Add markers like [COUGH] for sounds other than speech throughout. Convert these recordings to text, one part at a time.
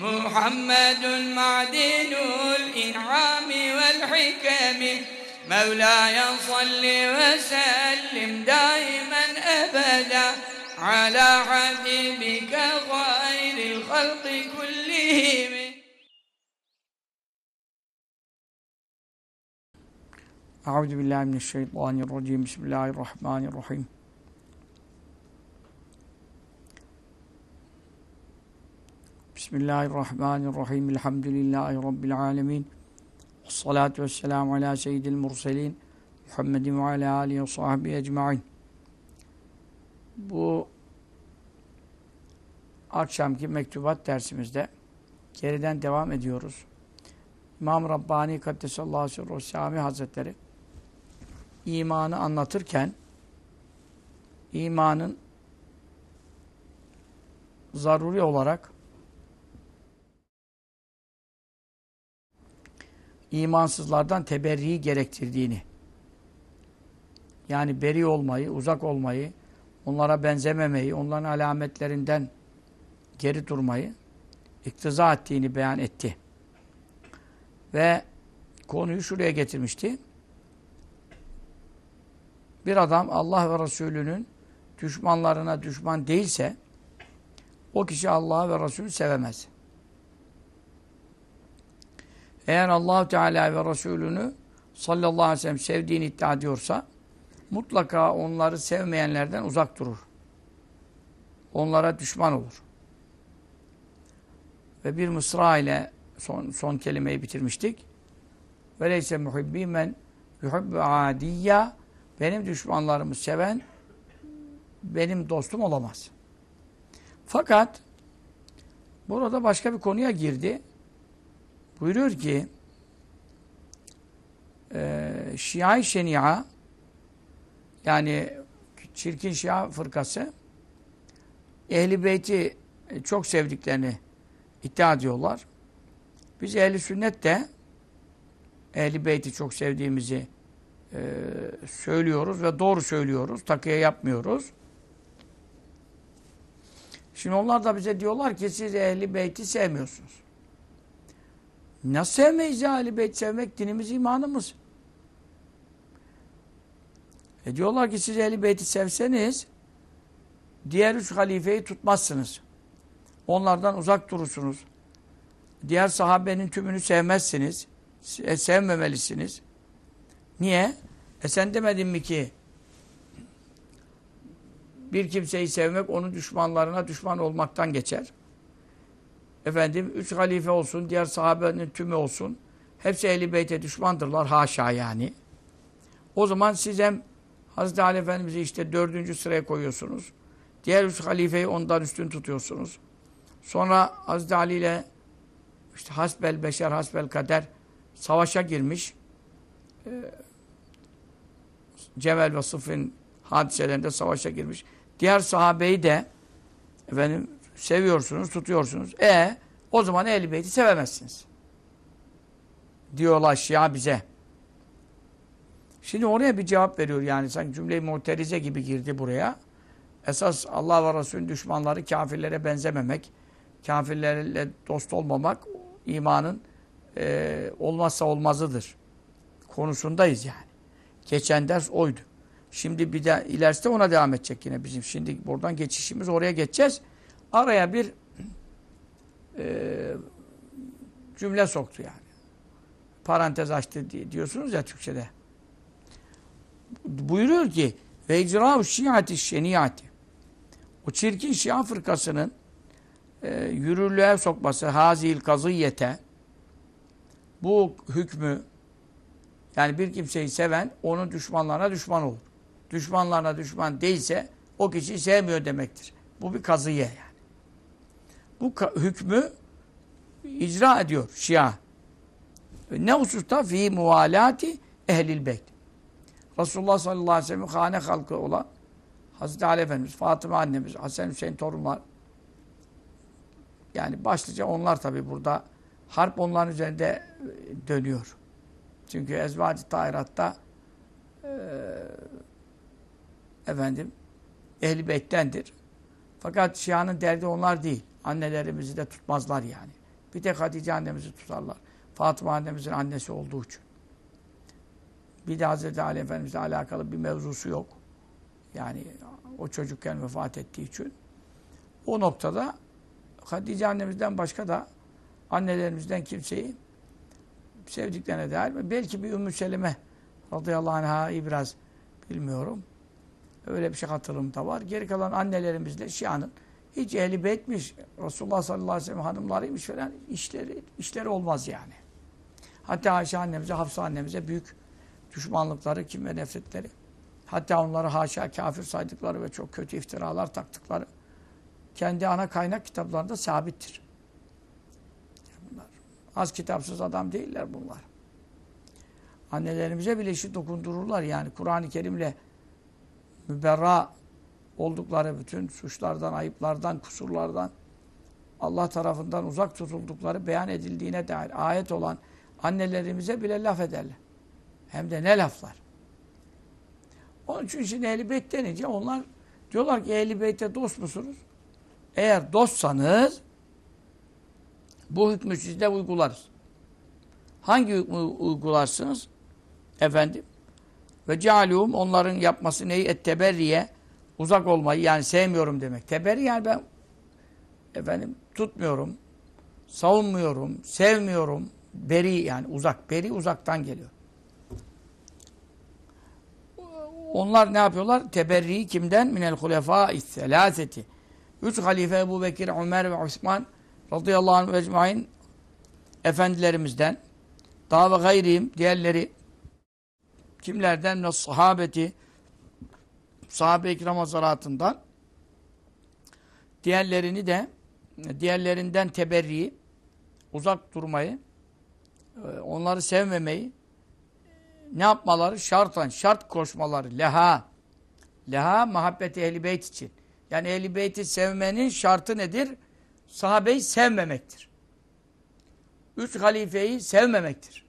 محمد معدن الإنعام والحكم. مولاي صل وسلم دائما أبدا على حبيبك خير الخلق كلهم. أعوذ بالله من الشيطان الرجيم. بسم الله الرحمن الرحيم. Bismillahirrahmanirrahim. Elhamdülillahi Rabbil alemin. Salatu vesselamu ala seyyidil murselin. Muhammedin ve ala alihi ve sahbihi ecma'in. Bu akşamki mektubat dersimizde geriden devam ediyoruz. İmam Rabbani Kaddesallahu aleyhi ve Sami Hazretleri imanı anlatırken imanın zaruri olarak imansızlardan teberriyi gerektirdiğini yani beri olmayı, uzak olmayı, onlara benzememeyi, onların alametlerinden geri durmayı iktiza ettiğini beyan etti. Ve konuyu şuraya getirmişti. Bir adam Allah ve Resulünün düşmanlarına düşman değilse o kişi Allah ve Resulü sevemez. Eğer allah Teala ve Resulünü sallallahu aleyhi ve sellem sevdiğini iddia ediyorsa mutlaka onları sevmeyenlerden uzak durur. Onlara düşman olur. Ve bir mısra ile son, son kelimeyi bitirmiştik. Ve leyse muhibbi men yuhibbu adiyya benim düşmanlarımı seven benim dostum olamaz. Fakat burada başka bir konuya girdi. Buyuruyor ki e, Şia-i Şenia yani çirkin Şia fırkası Ehli Beyt'i çok sevdiklerini iddia ediyorlar. Biz Ehli Sünnet de Ehli Beyt'i çok sevdiğimizi e, söylüyoruz ve doğru söylüyoruz. Takıya yapmıyoruz. Şimdi onlar da bize diyorlar ki siz Ehli Beyt'i sevmiyorsunuz. Nasıl sevmeyiz ya Ehli Beyt sevmek dinimiz, imanımız. E diyorlar ki siz Ehl-i Beyt'i sevseniz diğer üç halifeyi tutmazsınız. Onlardan uzak durursunuz. Diğer sahabenin tümünü sevmezsiniz. E, sevmemelisiniz. Niye? E sen demedin mi ki bir kimseyi sevmek onun düşmanlarına düşman olmaktan geçer. Efendim üç halife olsun, diğer sahabenin tümü olsun. Hepsi Ehl-i Beyt'e düşmandırlar. Haşa yani. O zaman siz hem Hazreti Ali Efendimiz'i işte dördüncü sıraya koyuyorsunuz. Diğer üç halifeyi ondan üstün tutuyorsunuz. Sonra Hazreti Ali ile işte hasbel beşer, hasbel kader savaşa girmiş. Ee, Cemel ve Sıfın hadiselerinde savaşa girmiş. Diğer sahabeyi de efendim seviyorsunuz, tutuyorsunuz. E o zaman Ehl-i Beyt'i sevemezsiniz. Diyorlar Şia bize. Şimdi oraya bir cevap veriyor yani sanki cümle-i muhterize gibi girdi buraya. Esas Allah ve Resulün düşmanları kafirlere benzememek, kafirlerle dost olmamak imanın e, olmazsa olmazıdır. Konusundayız yani. Geçen ders oydu. Şimdi bir de ileride ona devam edecek yine bizim. Şimdi buradan geçişimiz oraya geçeceğiz. Araya bir e, cümle soktu yani. Parantez açtı diye diyorsunuz ya Türkçe'de buyuruyor ki ve icra şiati şeniati o çirkin şia fırkasının e, yürürlüğe sokması hazil kazıyete bu hükmü yani bir kimseyi seven onun düşmanlarına düşman olur. Düşmanlarına düşman değilse o kişiyi sevmiyor demektir. Bu bir kazıye yani. Bu hükmü icra ediyor Şia. Ne hususta? Fi muvalati ehlil beyt. Resulullah sallallahu aleyhi ve sellem hane halkı olan Hazreti Ali Efendimiz, Fatıma annemiz, Hasan Hüseyin torunlar yani başlıca onlar tabi burada harp onların üzerinde e, dönüyor. Çünkü Ezvacı Tahirat'ta e, efendim Ehl-i Beyt'tendir. Fakat Şia'nın derdi onlar değil. Annelerimizi de tutmazlar yani. Bir tek Hatice annemizi tutarlar. Fatıma annemizin annesi olduğu için. Bir de Hz. Ali Efendimizle alakalı bir mevzusu yok. Yani o çocukken vefat ettiği için. O noktada Hatice annemizden başka da annelerimizden kimseyi sevdiklerine dair belki bir Ümmü Seleme radıyallahu anh'a'yı biraz bilmiyorum. Öyle bir şey hatırımda var. Geri kalan annelerimizle Şia'nın hiç ehli beytmiş, Resulullah sallallahu aleyhi ve sellem hanımlarıymış falan işleri, işleri olmaz yani. Hatta Ayşe annemize, Hafsa annemize büyük düşmanlıkları, kim ve nefretleri. Hatta onları haşa kafir saydıkları ve çok kötü iftiralar taktıkları kendi ana kaynak kitaplarında sabittir. Bunlar az kitapsız adam değiller bunlar. Annelerimize bile işi dokundururlar yani Kur'an-ı Kerim'le müberra oldukları bütün suçlardan, ayıplardan, kusurlardan Allah tarafından uzak tutuldukları beyan edildiğine dair ayet olan annelerimize bile laf ederler. Hem de ne laflar. Onun için şimdi Beyt denince onlar diyorlar ki Ehl-i Beyt'e dost musunuz? Eğer dostsanız bu hükmü sizde uygularız. Hangi hükmü uygularsınız? Efendim ve cealûm onların yapması neyi? Etteberriye uzak olmayı yani sevmiyorum demek. Teberri yani ben efendim tutmuyorum, savunmuyorum, sevmiyorum. Beri yani uzak. Beri uzaktan geliyor. Onlar ne yapıyorlar? Teberri kimden? Minel hulefâ-i. Üç halife Ebu Bekir, Ömer ve Osman radıyallahu anh ecmain efendilerimizden daha ve gayriyim diğerleri kimlerden? Sahabeti sahabe-i kiram hazaratından diğerlerini de diğerlerinden teberriyi uzak durmayı onları sevmemeyi ne yapmaları? Şartan, şart koşmaları. Leha. Leha muhabbeti ehli beyt için. Yani ehli beyti sevmenin şartı nedir? Sahabeyi sevmemektir. Üç halifeyi sevmemektir.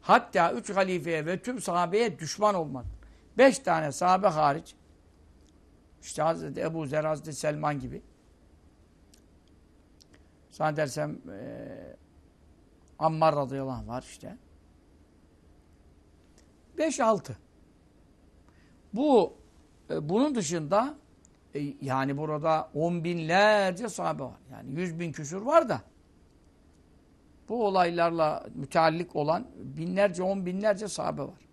Hatta üç halifeye ve tüm sahabeye düşman olmak. Beş tane sahabe hariç işte Hazreti Ebu Zer, Hazreti Selman gibi sana dersem e, Ammar radıyallahu anh var işte. Beş altı. Bu e, bunun dışında e, yani burada on binlerce sahabe var. Yani yüz bin küsur var da bu olaylarla müteallik olan binlerce, on binlerce sahabe var.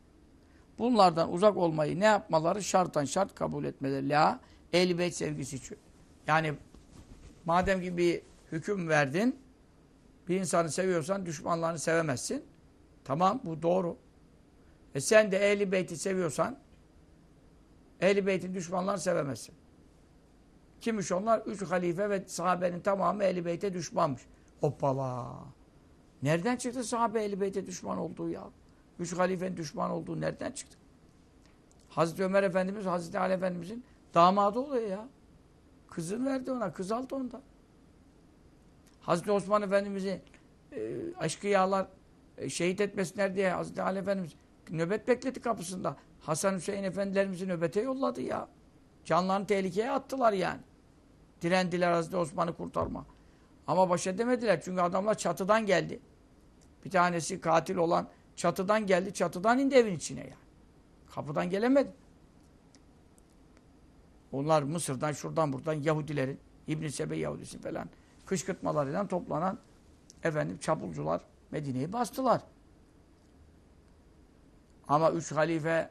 Bunlardan uzak olmayı ne yapmaları? Şarttan şart kabul etmeleri. La, ehl sevgisi için. Yani madem ki bir hüküm verdin, bir insanı seviyorsan düşmanlarını sevemezsin. Tamam, bu doğru. E sen de ehl beyti seviyorsan, ehl beytin düşmanlarını sevemezsin. Kimmiş onlar? Üç halife ve sahabenin tamamı ehl beyte düşmanmış. Hoppala. Nereden çıktı sahabe ehl beyte düşman olduğu ya? Üç halifenin düşman olduğu nereden çıktı? Hazreti Ömer Efendimiz, Hazreti Ali Efendimizin damadı oluyor ya. Kızını verdi ona, kız aldı ondan. Hazreti Osman Efendimiz'i e, aşkıyalar e, şehit etmesinler diye Hazreti Ali Efendimiz nöbet bekledi kapısında. Hasan Hüseyin Efendilerimizi nöbete yolladı ya. Canlarını tehlikeye attılar yani. Direndiler Hazreti Osman'ı kurtarma. Ama baş edemediler çünkü adamlar çatıdan geldi. Bir tanesi katil olan çatıdan geldi, çatıdan indi evin içine yani. Kapıdan gelemedi. Onlar Mısır'dan, şuradan buradan Yahudilerin, İbn-i Sebe Yahudisi falan kışkırtmalarıyla toplanan efendim çapulcular Medine'yi bastılar. Ama üç halife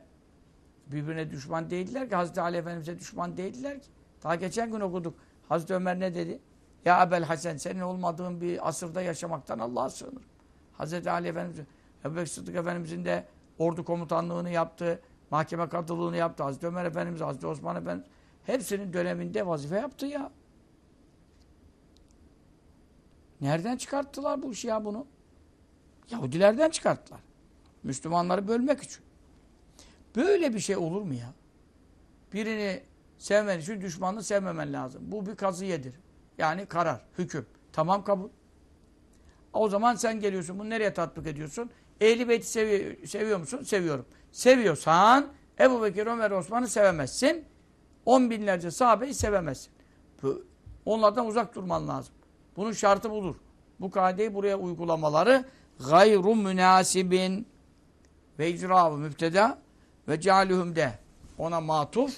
birbirine düşman değildiler ki. Hazreti Ali Efendimiz'e düşman değildiler ki. Daha geçen gün okuduk. Hazreti Ömer ne dedi? Ya Ebel Hasan senin olmadığın bir asırda yaşamaktan Allah'a sığınırım. Hazreti Ali Efendimiz, Ebu Sıddık Efendimiz'in de ordu komutanlığını yaptı, mahkeme kadılığını yaptı. Hazreti Ömer Efendimiz, Hazreti Osman Efendimiz hepsinin döneminde vazife yaptı ya. Nereden çıkarttılar bu işi ya bunu? Yahudilerden çıkarttılar. Müslümanları bölmek için. Böyle bir şey olur mu ya? Birini sevmen için düşmanını sevmemen lazım. Bu bir kazıyedir. Yani karar, hüküm. Tamam kabul. O zaman sen geliyorsun. Bunu nereye tatbik ediyorsun? Ehli Beyt'i sevi seviyor musun? Seviyorum. Seviyorsan Ebu Bekir, Ömer, Osman'ı sevemezsin. On binlerce sahabeyi sevemezsin. Onlardan uzak durman lazım. Bunun şartı budur. Bu kaideyi buraya uygulamaları gayru münasibin ve icra müpteda ve cealühüm de ona matuf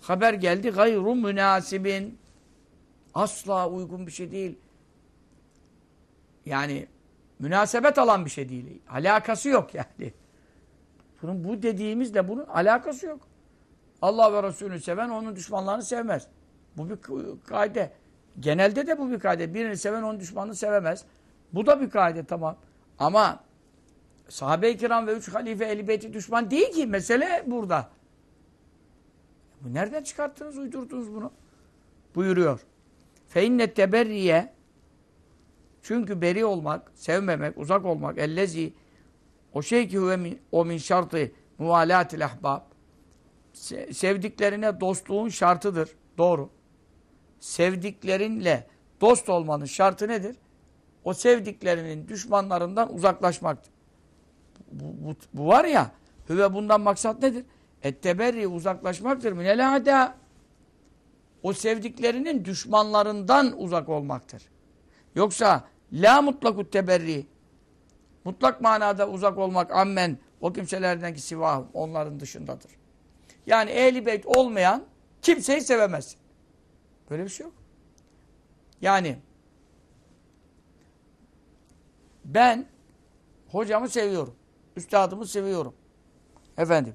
haber geldi gayru münasibin asla uygun bir şey değil. Yani münasebet alan bir şey değil. Alakası yok yani. Bunun bu dediğimizle bunun alakası yok. Allah ve Resulünü seven onun düşmanlarını sevmez. Bu bir kaide. Genelde de bu bir kaide. Birini seven onun düşmanını sevemez. Bu da bir kaide tamam. Ama sahabe-i kiram ve üç halife beyti düşman değil ki. Mesele burada. Bu nereden çıkarttınız, uydurdunuz bunu? Buyuruyor. Feinne teberriye çünkü beri olmak, sevmemek, uzak olmak, ellezi o şey ki o min şartı muvalatil ahbab sevdiklerine dostluğun şartıdır. Doğru. Sevdiklerinle dost olmanın şartı nedir? O sevdiklerinin düşmanlarından uzaklaşmaktır. Bu, bu, bu var ya, hüve bundan maksat nedir? Etteberri uzaklaşmaktır. Minel ada. O sevdiklerinin düşmanlarından uzak olmaktır. Yoksa la mutlakut teberri mutlak manada uzak olmak ammen o kimselerden ki sivahım onların dışındadır. Yani ehli beyt olmayan kimseyi sevemez. Böyle bir şey yok. Yani ben hocamı seviyorum. Üstadımı seviyorum. Efendim.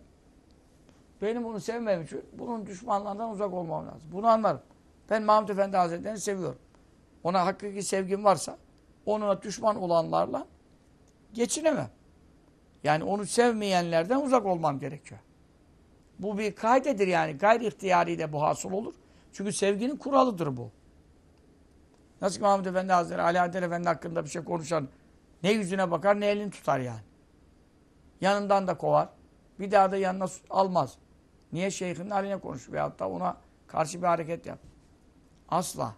Benim bunu sevmem için bunun düşmanlarından uzak olmam lazım. Bunu anlarım. Ben Mahmud Efendi Hazretleri'ni seviyorum. Ona hakiki sevgim varsa onunla düşman olanlarla geçinemem. Yani onu sevmeyenlerden uzak olmam gerekiyor. Bu bir kaydedir yani. Gayri ihtiyari de bu hasıl olur. Çünkü sevginin kuralıdır bu. Nasıl ki Mahmud Efendi Hazretleri, Ali Adel Efendi hakkında bir şey konuşan ne yüzüne bakar ne elini tutar yani. Yanından da kovar. Bir daha da yanına almaz. Niye şeyhinin haline konuşuyor veyahut da ona karşı bir hareket yap. Asla.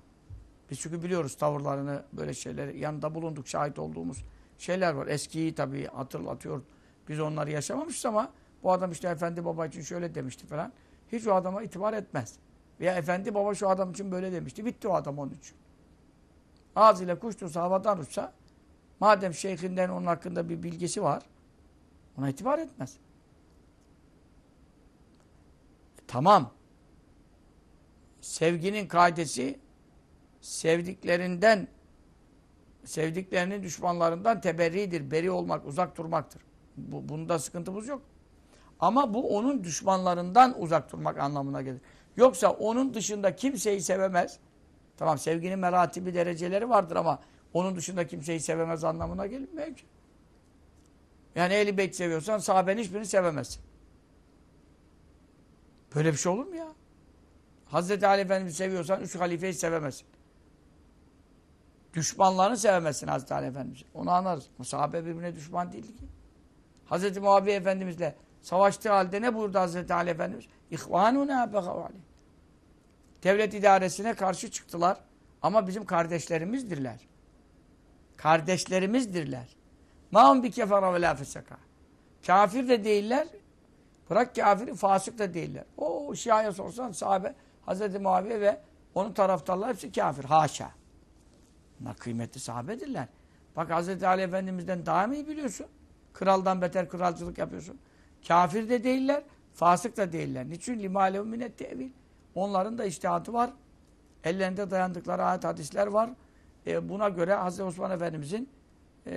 Biz çünkü biliyoruz tavırlarını, böyle şeyleri yanında bulunduk, şahit olduğumuz şeyler var. Eskiyi tabii hatırlatıyor. Biz onları yaşamamışız ama bu adam işte efendi baba için şöyle demişti falan. Hiç o adama itibar etmez. Veya efendi baba şu adam için böyle demişti. Bitti o adam onun için. Ağzıyla kuş tutsa havadan uçsa madem şeyhinden onun hakkında bir bilgisi var ona itibar etmez. Tamam. Sevginin kaidesi sevdiklerinden sevdiklerinin düşmanlarından teberridir. Beri olmak, uzak durmaktır. Bu, bunda sıkıntımız yok. Ama bu onun düşmanlarından uzak durmak anlamına gelir. Yoksa onun dışında kimseyi sevemez. Tamam sevginin meratibi dereceleri vardır ama onun dışında kimseyi sevemez anlamına gelmiyor ki. Yani Ehl-i Beyt seviyorsan sahabenin hiçbirini sevemezsin. Böyle bir şey olur mu ya? Hazreti Ali Efendimiz'i seviyorsan üç halifeyi sevemezsin. Düşmanlarını sevemezsin Hazreti Ali Efendimiz'i. Onu anlarız. Bu sahabe birbirine düşman değildi ki. Hazreti Muaviye Efendimizle savaştığı halde ne buyurdu Hazreti Ali Efendimiz? İhvanuna begavali. Devlet idaresine karşı çıktılar. Ama bizim kardeşlerimizdirler. Kardeşlerimizdirler. Ma'un bi kefara ve la feseka. Kafir de değiller. Bırak kafiri, fasık da değiller. O Şia'ya sorsan sahabe, Hazreti Muaviye ve onun taraftarlar hepsi kafir. Haşa. Bunlar kıymetli sahabedirler. Bak Hazreti Ali Efendimiz'den daha mı iyi biliyorsun? Kraldan beter kralcılık yapıyorsun. Kafir de değiller, fasık da değiller. Niçin? Limâlehu minet tevil. Onların da iştihatı var. Ellerinde dayandıkları ayet hadisler var. E, buna göre Hazreti Osman Efendimiz'in e,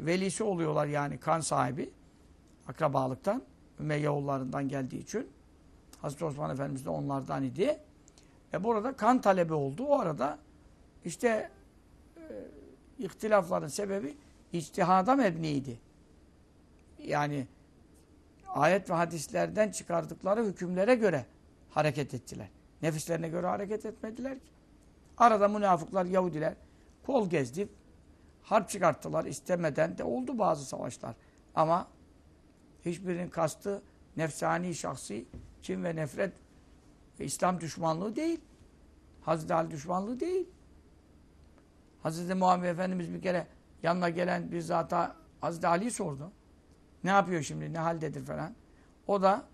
velisi oluyorlar yani kan sahibi. Akrabalıktan. Ümeyye geldiği için. Hazreti Osman Efendimiz de onlardan idi. E burada kan talebi oldu. O arada işte ihtilafların sebebi içtihada mebniydi. Yani ayet ve hadislerden çıkardıkları hükümlere göre hareket ettiler. Nefislerine göre hareket etmediler ki. Arada münafıklar, Yahudiler kol gezdi. harp çıkarttılar. istemeden de oldu bazı savaşlar. Ama hiçbirinin kastı nefsani, şahsi, kim ve nefret ve İslam düşmanlığı değil. Hazreti Ali düşmanlığı değil. Hazreti Muhammed Efendimiz bir kere yanına gelen bir zata Hazreti Ali'yi sordu. Ne yapıyor şimdi, ne haldedir falan. O da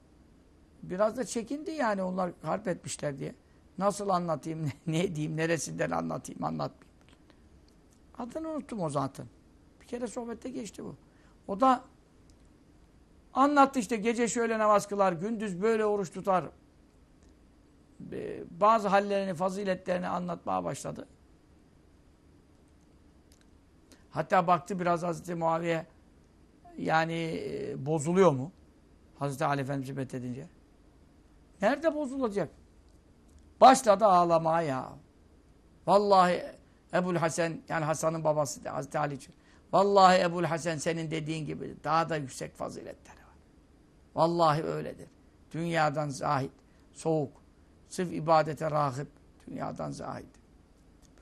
biraz da çekindi yani onlar harp etmişler diye. Nasıl anlatayım, [LAUGHS] ne, ne diyeyim, neresinden anlatayım, anlatmayayım. Adını unuttum o zatın. Bir kere sohbette geçti bu. O da anlattı işte gece şöyle namaz kılar, gündüz böyle oruç tutar. Bazı hallerini, faziletlerini anlatmaya başladı. Hatta baktı biraz Hazreti Muaviye yani e, bozuluyor mu? Hazreti Ali Efendimiz'i methedince. Nerede bozulacak? Başladı ağlamaya ya. Vallahi Ebul Hasan yani Hasan'ın babası Hazreti Ali için. Vallahi Ebul Hasan senin dediğin gibi daha da yüksek faziletleri var. Vallahi öyledir. Dünyadan zahid, soğuk, sırf ibadete rahip, dünyadan zahid.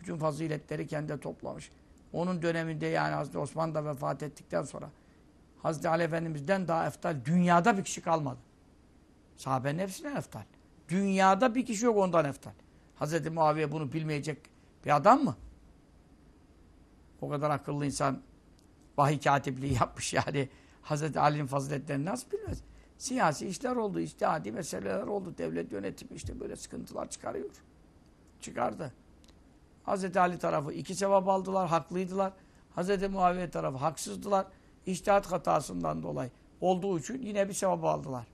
Bütün faziletleri kendi toplamış. Onun döneminde yani Hazreti Osman da vefat ettikten sonra Hazreti Ali Efendimiz'den daha eftal dünyada bir kişi kalmadı. Sahabenin hepsine eftal. Dünyada bir kişi yok ondan eftal. Hazreti Muaviye bunu bilmeyecek bir adam mı? O kadar akıllı insan vahiy katipliği [LAUGHS] yapmış yani. Hazreti Ali'nin faziletlerini nasıl bilmez? Siyasi işler oldu, iştihadi meseleler oldu. Devlet yönetimi işte böyle sıkıntılar çıkarıyor. Çıkardı. Hazreti Ali tarafı iki sevap aldılar, haklıydılar. Hazreti Muaviye tarafı haksızdılar. İçtihat hatasından dolayı olduğu için yine bir sevap aldılar.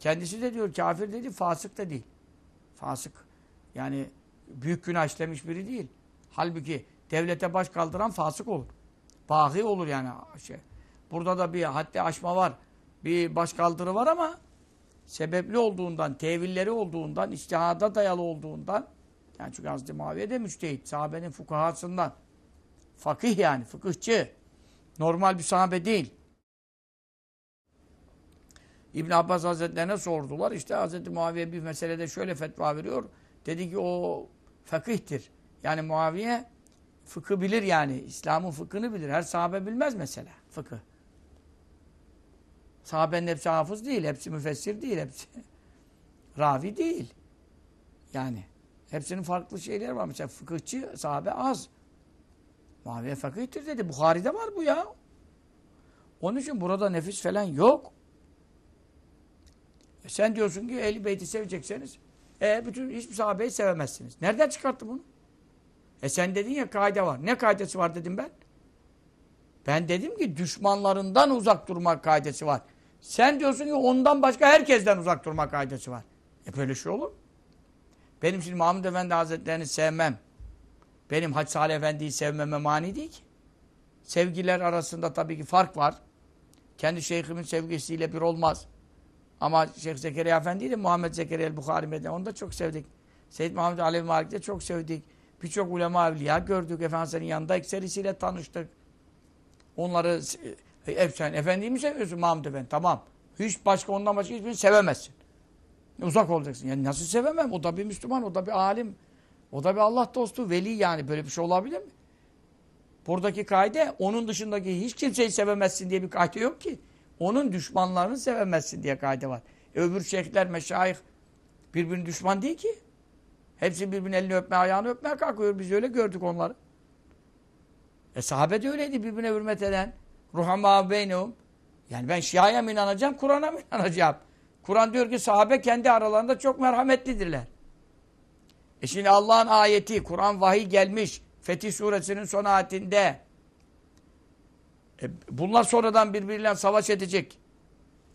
Kendisi de diyor kafir dedi, fasık da değil. Fasık. Yani büyük günah işlemiş biri değil. Halbuki devlete baş kaldıran fasık olur. Bahi olur yani. Şey. Burada da bir haddi aşma var. Bir baş kaldırı var ama sebepli olduğundan, tevilleri olduğundan, içtihada dayalı olduğundan yani çünkü Hazreti Muaviye de müçtehit. Sahabenin fukahasından. Fakih yani, fıkıhçı. Normal bir sahabe değil. İbn Abbas Hazretlerine sordular. İşte Hazreti Muaviye bir meselede şöyle fetva veriyor. Dedi ki o fakihtir. Yani Muaviye fıkı bilir yani. İslam'ın fıkhını bilir. Her sahabe bilmez mesela fıkı. Sahabenin hepsi hafız değil. Hepsi müfessir değil. Hepsi [LAUGHS] ravi değil. Yani. Hepsinin farklı şeyleri var. Mesela fıkıhçı sahabe az. Muaviye fakihtir dedi. Bukhari'de var bu ya. Onun için burada nefis falan yok. E sen diyorsun ki Ehl-i Beyt'i sevecekseniz e bütün hiçbir sahabeyi sevemezsiniz. Nereden çıkarttı bunu? E sen dedin ya kaide var. Ne kaidesi var dedim ben? Ben dedim ki düşmanlarından uzak durma kaidesi var. Sen diyorsun ki ondan başka herkesten uzak durma kaidesi var. E böyle şey olur Benim şimdi Mahmud Efendi Hazretlerini sevmem. Benim Hacı Salih Efendi'yi sevmeme mani değil ki. Sevgiler arasında tabii ki fark var. Kendi şeyhimin sevgisiyle bir olmaz. Ama Şeyh Zekeriya Efendi de Muhammed Zekeriya el-Bukhari Medine onu da çok sevdik. Seyyid Muhammed Alevi Malik de çok sevdik. Birçok ulema evliya gördük. Efendimiz'in yanında ekserisiyle tanıştık. Onları e, sen efendiyi mi seviyorsun Mahmud Efendi? Tamam. Hiç başka ondan başka hiçbirini sevemezsin. Uzak olacaksın. Yani nasıl sevemem? O da bir Müslüman, o da bir alim. O da bir Allah dostu, veli yani. Böyle bir şey olabilir mi? Buradaki kaide onun dışındaki hiç kimseyi sevemezsin diye bir kaide yok ki. Onun düşmanlarını sevemezsin diye kaide var. E öbür şeyhler, meşayih birbirinin düşman değil ki. Hepsi birbirinin elini öpme, ayağını öpmeye kalkıyor. Biz öyle gördük onları. E sahabe de öyleydi birbirine hürmet eden. Ruhama beynum. Yani ben Şia'ya mı inanacağım, Kur'an'a mı [LAUGHS] inanacağım? Kur'an diyor ki sahabe kendi aralarında çok merhametlidirler. E şimdi Allah'ın ayeti, Kur'an vahiy gelmiş. Fetih suresinin son ayetinde. E bunlar sonradan birbiriyle savaş edecek.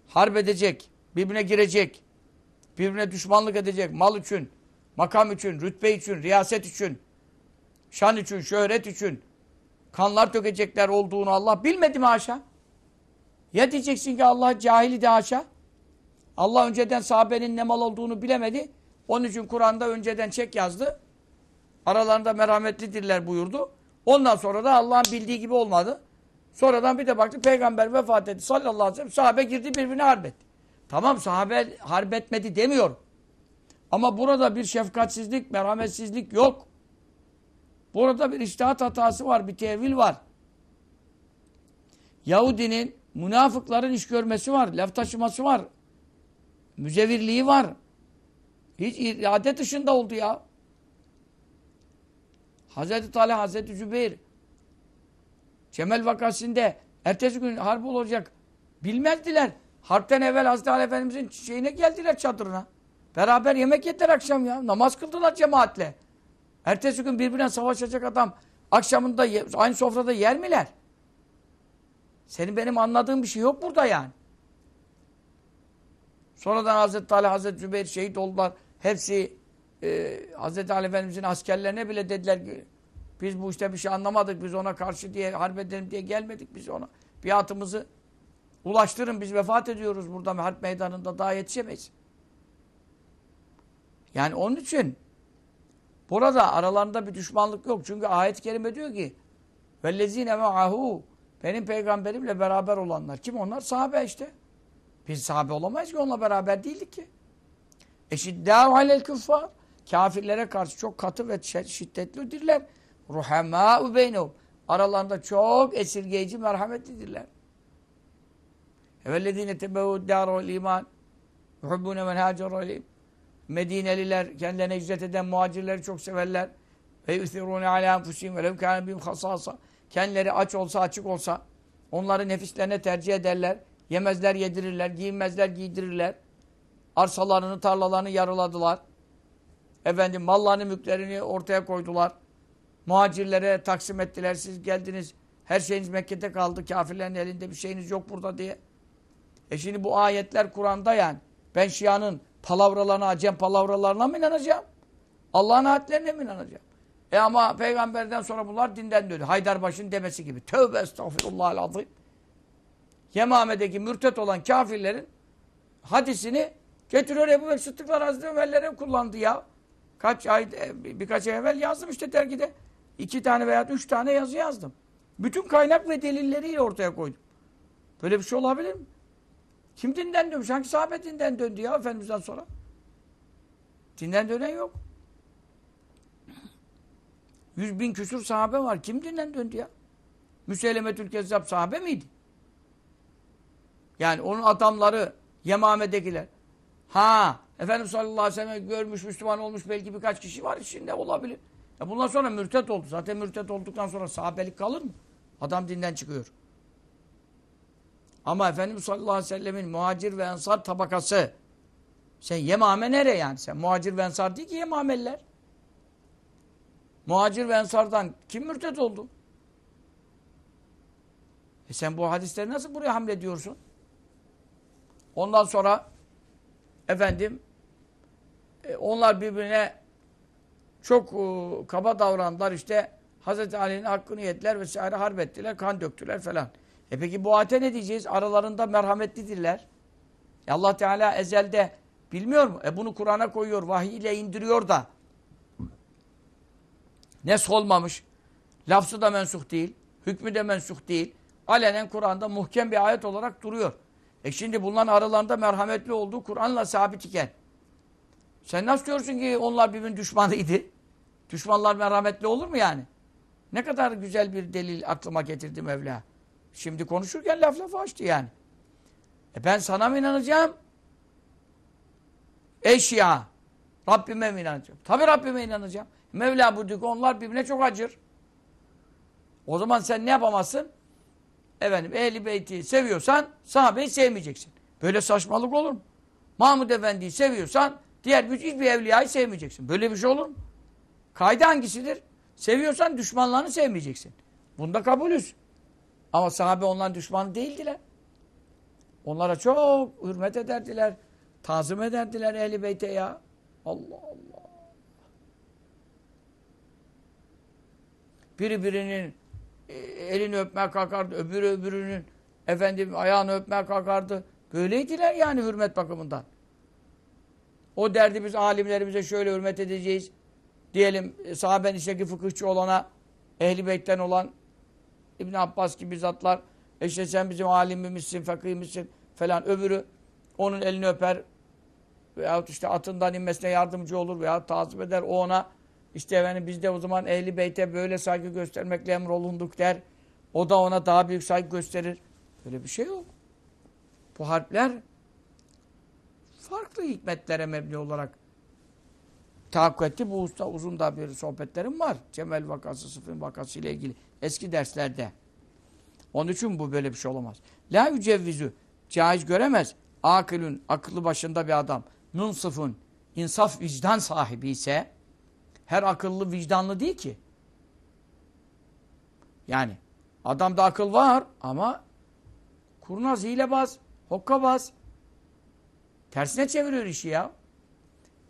Harp edecek. Birbirine girecek. Birbirine düşmanlık edecek. Mal için, makam için, rütbe için, riyaset için, şan için, şöhret için kanlar dökecekler olduğunu Allah bilmedi mi haşa? Ya diyeceksin ki Allah cahili de haşa. Allah önceden sahabenin ne mal olduğunu bilemedi. Onun için Kur'an'da önceden çek yazdı. Aralarında merhametlidirler buyurdu. Ondan sonra da Allah'ın bildiği gibi olmadı. Sonradan bir de baktı peygamber vefat etti sallallahu aleyhi ve sellem. Sahabe girdi birbirine harbetti. Tamam sahabe harbetmedi demiyorum. Ama burada bir şefkatsizlik, merhametsizlik yok. Burada bir iştihat hatası var, bir tevil var. Yahudinin, münafıkların iş görmesi var, laf taşıması var. Müzevirliği var. Hiç irade dışında oldu ya. Hazreti Talha, Hazreti Zübeyir Cemel vakasında ertesi gün harp olacak. Bilmezdiler. Harpten evvel Hazreti Ali Efendimizin şeyine geldiler çadırına. Beraber yemek yediler akşam ya. Namaz kıldılar cemaatle. Ertesi gün birbirine savaşacak adam akşamında aynı sofrada yer miler? Senin benim anladığım bir şey yok burada yani. Sonradan Hazreti Talha, Hazreti Zübeyir şehit oldular. Hepsi e, Hazreti Ali Efendimizin askerlerine bile dediler ki biz bu işte bir şey anlamadık. Biz ona karşı diye harp edelim diye gelmedik biz ona. Biatımızı ulaştırın. Biz vefat ediyoruz burada harp meydanında daha yetişemeyiz. Yani onun için burada aralarında bir düşmanlık yok. Çünkü ayet-i kerime diyor ki vellezine me'ahu benim peygamberimle beraber olanlar. Kim onlar? Sahabe işte. Biz sahabe olamayız ki onunla beraber değildik ki. Eşiddâhu alel küffâr. Kafirlere karşı çok katı ve şiddetlidirler. Ruhemâ'u beynehum. Aralarında çok esirgeyici, merhametlidirler. Evellezîne tebevûd dâru iman yuhubbûne men hâceru Medineliler kendilerine hicret eden muhacirleri çok severler. Ve yusirûne alâ enfusîm ve lev kâne bihim hasâsa. Kendileri aç olsa, açık olsa onları nefislerine tercih ederler. Yemezler, yedirirler. Giyinmezler, giydirirler. Arsalarını, tarlalarını yarıladılar. Efendim mallarını, mülklerini ortaya koydular. Muhacirlere taksim ettiler. Siz geldiniz. Her şeyiniz Mekke'de kaldı. Kafirlerin elinde bir şeyiniz yok burada diye. E şimdi bu ayetler Kur'an'da yani. Ben Şia'nın palavralarına, Acem palavralarına mı inanacağım? Allah'ın ayetlerine mi inanacağım? E ama peygamberden sonra bunlar dinden döndü. Haydarbaş'ın demesi gibi. Tövbe estağfirullah azim. Yemame'deki mürtet olan kafirlerin hadisini getiriyor Ebu Bekir Sıddıklar Hazreti Ömer'lere kullandı ya. Kaç ay, e, birkaç ay evvel yazdım işte dergide. iki tane veya üç tane yazı yazdım. Bütün kaynak ve delilleriyle ortaya koydum. Böyle bir şey olabilir mi? Kim dinden dönmüş? Hangi sahabe dinden döndü ya Efendimiz'den sonra? Dinden dönen yok. Yüz bin küsur sahabe var. Kim dinden döndü ya? Müseylemetül Kezzab sahabe miydi? Yani onun adamları Yemame'dekiler. Ha, Efendimiz sallallahu aleyhi ve sellem görmüş, Müslüman olmuş belki birkaç kişi var içinde olabilir. Ya bundan sonra mürtet oldu. Zaten mürtet olduktan sonra sahabelik kalır mı? Adam dinden çıkıyor. Ama Efendimiz sallallahu aleyhi ve sellemin muhacir ve ensar tabakası. Sen Yemame nere yani? Sen muhacir ve ensar değil ki Yemameliler. Muhacir ve ensardan kim mürtet oldu? E sen bu hadisleri nasıl buraya hamlediyorsun? Ondan sonra efendim e, onlar birbirine çok e, kaba davrandılar işte Hazreti Ali'nin hakkını yediler vesaire harp ettiler, kan döktüler falan. E peki bu ayete ne diyeceğiz? Aralarında merhametlidirler. E Allah Teala ezelde bilmiyor mu? E bunu Kur'an'a koyuyor, vahiy ile indiriyor da. Ne solmamış. Lafzı da mensuh değil, hükmü de mensuh değil. Alenen Kur'an'da muhkem bir ayet olarak duruyor. E şimdi bunların aralarında merhametli olduğu Kur'an'la sabit iken sen nasıl diyorsun ki onlar birbirinin düşmanıydı? Düşmanlar merhametli olur mu yani? Ne kadar güzel bir delil aklıma getirdi Mevla. Şimdi konuşurken laf lafı açtı yani. E ben sana mı inanacağım? Eşya. Rabbime mi inanacağım? Tabi Rabbime inanacağım. Mevla buyurdu ki onlar birbirine çok acır. O zaman sen ne yapamazsın? Efendim ehli beyti seviyorsan sahabeyi sevmeyeceksin. Böyle saçmalık olur mu? Mahmud Efendi'yi seviyorsan diğer hiçbir evliyayı sevmeyeceksin. Böyle bir şey olur mu? Kaide hangisidir? Seviyorsan düşmanlarını sevmeyeceksin. Bunda kabulüz. Ama sahabe onların düşmanı değildiler. Onlara çok hürmet ederdiler. Tazım ederdiler ehli beyte ya. Allah Allah. Biri birinin elini öpmeye kalkardı. Öbürü öbürünün efendim ayağını öpmeye kalkardı. Böyleydiler yani hürmet bakımından. O derdi biz alimlerimize şöyle hürmet edeceğiz. Diyelim e, sahaben içindeki fıkıhçı olana ehli beytten olan İbn Abbas gibi zatlar işte sen bizim alimimizsin, fakihimizsin falan öbürü onun elini öper veyahut işte atından inmesine yardımcı olur veya tazip eder o ona işte efendim biz de o zaman ehli beyte böyle saygı göstermekle emrolunduk der. O da ona daha büyük saygı gösterir. Böyle bir şey yok. Bu harpler farklı hikmetlere mebni olarak tahakkuk etti. Bu usta uzun da bir sohbetlerim var. Cemel vakası, Sıfın vakası ile ilgili eski derslerde. Onun için bu böyle bir şey olamaz. La yücevvizü caiz göremez. Akılün akıllı başında bir adam. Nunsıfın insaf vicdan sahibi ise her akıllı vicdanlı değil ki. Yani adamda akıl var ama kurnaz, hilebaz, hokkabaz. Tersine çeviriyor işi ya.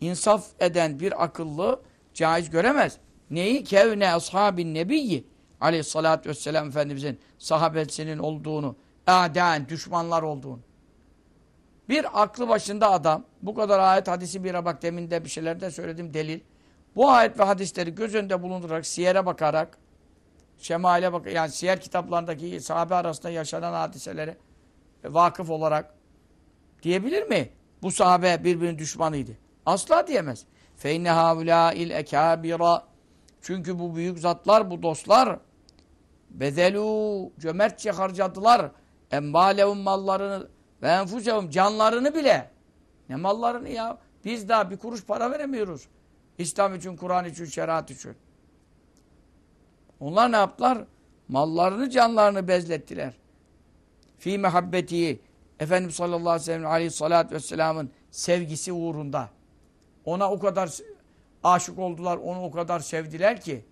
İnsaf eden bir akıllı caiz göremez. Neyi? Kevne ashabin nebiyyi aleyhissalatü vesselam Efendimizin sahabesinin olduğunu, a'daen, düşmanlar olduğunu. Bir aklı başında adam, bu kadar ayet hadisi bir bak demin de bir şeyler de söyledim delil. Bu ayet ve hadisleri göz önünde bulundurarak, siyere bakarak, şemale bak yani siyer kitaplarındaki sahabe arasında yaşanan hadiselere vakıf olarak diyebilir mi? Bu sahabe birbirinin düşmanıydı. Asla diyemez. Feyne havla il ekabira çünkü bu büyük zatlar, bu dostlar bedelu cömertçe harcadılar. Embalevum mallarını ve enfusevum canlarını bile. Ne mallarını ya? Biz daha bir kuruş para veremiyoruz. İslam için, Kur'an için, şeriat için. Onlar ne yaptılar? Mallarını, canlarını bezlettiler. Fi mehabbeti Efendimiz sallallahu aleyhi ve sellem aleyhissalatü vesselamın sevgisi uğrunda. Ona o kadar aşık oldular, onu o kadar sevdiler ki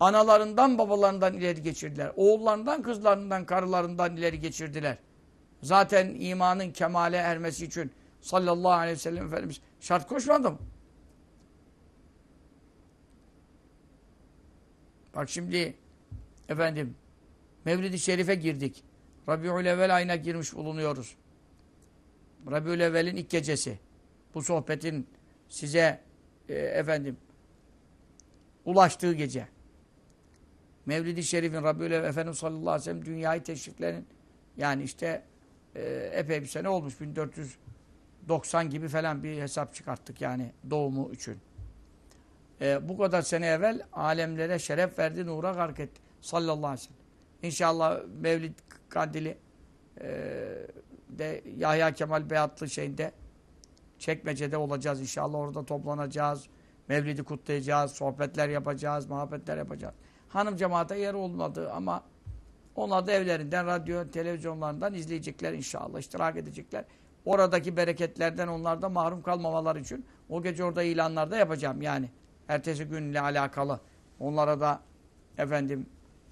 analarından babalarından ileri geçirdiler. Oğullarından kızlarından karılarından ileri geçirdiler. Zaten imanın kemale ermesi için sallallahu aleyhi ve sellem Efendimiz şart koşmadım. Bak şimdi efendim Mevlid-i Şerif'e girdik. Rabiül Evvel ayına girmiş bulunuyoruz. Rabiül Evvel'in ilk gecesi. Bu sohbetin size e, efendim ulaştığı gece. Mevlid-i Şerif'in Rabiül Evvel Efendimiz sallallahu aleyhi ve sellem dünyayı teşriflerin yani işte e, epey bir sene olmuş. 1490 gibi falan bir hesap çıkarttık yani doğumu için. E, bu kadar sene evvel alemlere şeref verdi, nura gark etti. Sallallahu aleyhi ve sellem. İnşallah Mevlid Kandili e, de Yahya Kemal Beyatlı şeyinde çekmecede olacağız inşallah. Orada toplanacağız. Mevlid'i kutlayacağız. Sohbetler yapacağız. Muhabbetler yapacağız. Hanım cemaate yer olmadı ama onlar da evlerinden, radyo, televizyonlarından izleyecekler inşallah. iştirak edecekler. Oradaki bereketlerden onlar da mahrum kalmamaları için o gece orada ilanlar da yapacağım. Yani ertesi günle alakalı onlara da efendim